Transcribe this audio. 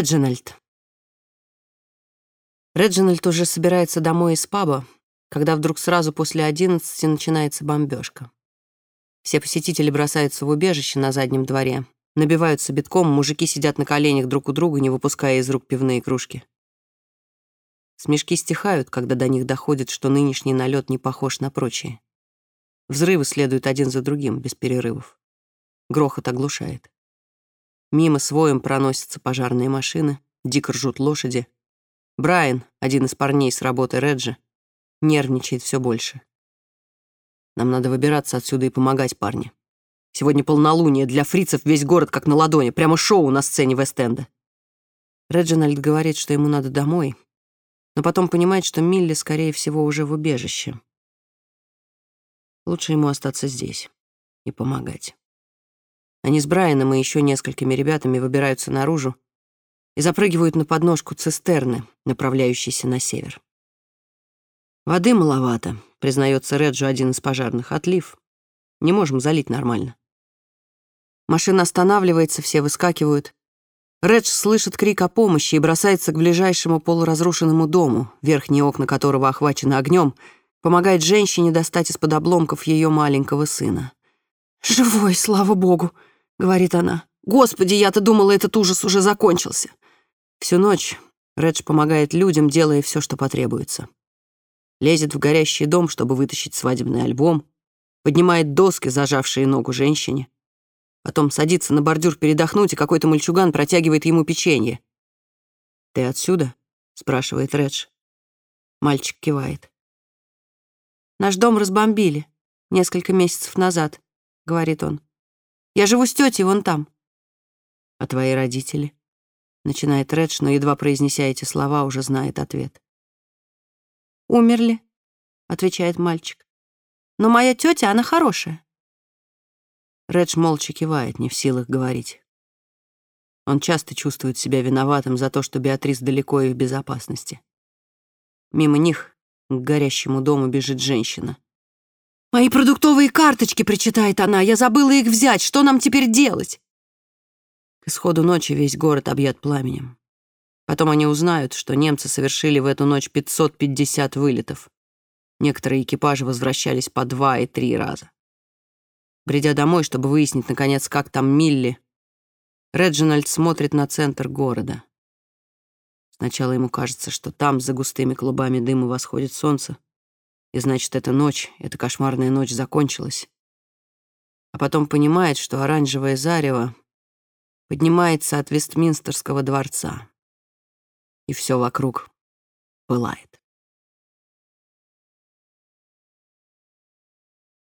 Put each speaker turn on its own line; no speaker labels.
Реджинальд. Реджинальд уже собирается домой из паба, когда вдруг сразу после одиннадцати начинается бомбежка. Все посетители бросаются в убежище на заднем дворе, набиваются битком, мужики сидят на коленях друг у друга, не выпуская из рук пивные кружки. Смешки стихают, когда до них доходит, что нынешний налет не похож на прочие. Взрывы следуют один за другим, без перерывов. Грохот оглушает. Мимо своим проносятся пожарные машины, дико ржут лошади. Брайан, один из парней с работы Реджи, нервничает все больше. Нам надо выбираться отсюда и помогать парни. Сегодня полнолуние, для фрицев весь город как на ладони, прямо шоу на сцене Вест-Энда. Реджинальд говорит, что ему надо домой, но потом понимает, что Милли, скорее всего, уже в убежище. Лучше ему остаться здесь и помогать. Они с Брайаном и еще несколькими ребятами выбираются наружу и запрыгивают на подножку цистерны, направляющейся на север. Воды маловато, признается Реджу один из пожарных. Отлив. Не можем залить нормально. Машина останавливается, все выскакивают. Редж слышит крик о помощи и бросается к ближайшему полуразрушенному дому, верхние окна которого охвачены огнем, помогает женщине достать из-под обломков ее маленького сына. «Живой, слава богу!» — говорит она. «Господи, я-то думала, этот ужас уже закончился!» Всю ночь Редж помогает людям, делая все, что потребуется лезет в горящий дом, чтобы вытащить свадебный альбом, поднимает доски, зажавшие ногу женщине, потом садится на бордюр передохнуть, и какой-то мальчуган протягивает ему печенье. «Ты отсюда?» — спрашивает Редж. Мальчик кивает. «Наш дом разбомбили несколько месяцев назад», — говорит он. «Я живу с тетей вон там». «А твои родители?» — начинает Редж, но, едва произнеся эти слова, уже знает ответ. «Умерли», — отвечает мальчик. «Но моя тетя, она хорошая». Редж молча кивает, не в силах говорить. Он часто чувствует себя виноватым за то, что Беатрис далеко и в безопасности. Мимо них к горящему дому бежит женщина. «Мои продуктовые карточки!» — причитает она. «Я забыла их взять. Что нам теперь делать?» К исходу ночи весь город объят пламенем. Потом они узнают, что немцы совершили в эту ночь 550 вылетов. Некоторые экипажи возвращались по два и три раза. Придя домой, чтобы выяснить, наконец, как там Милли, Реджинальд смотрит на центр города. Сначала ему кажется, что там, за густыми клубами дыма, восходит солнце, и значит, эта ночь, эта кошмарная ночь закончилась. А потом понимает, что оранжевое зарево поднимается от Вестминстерского дворца и все вокруг пылает.